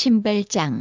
신발장.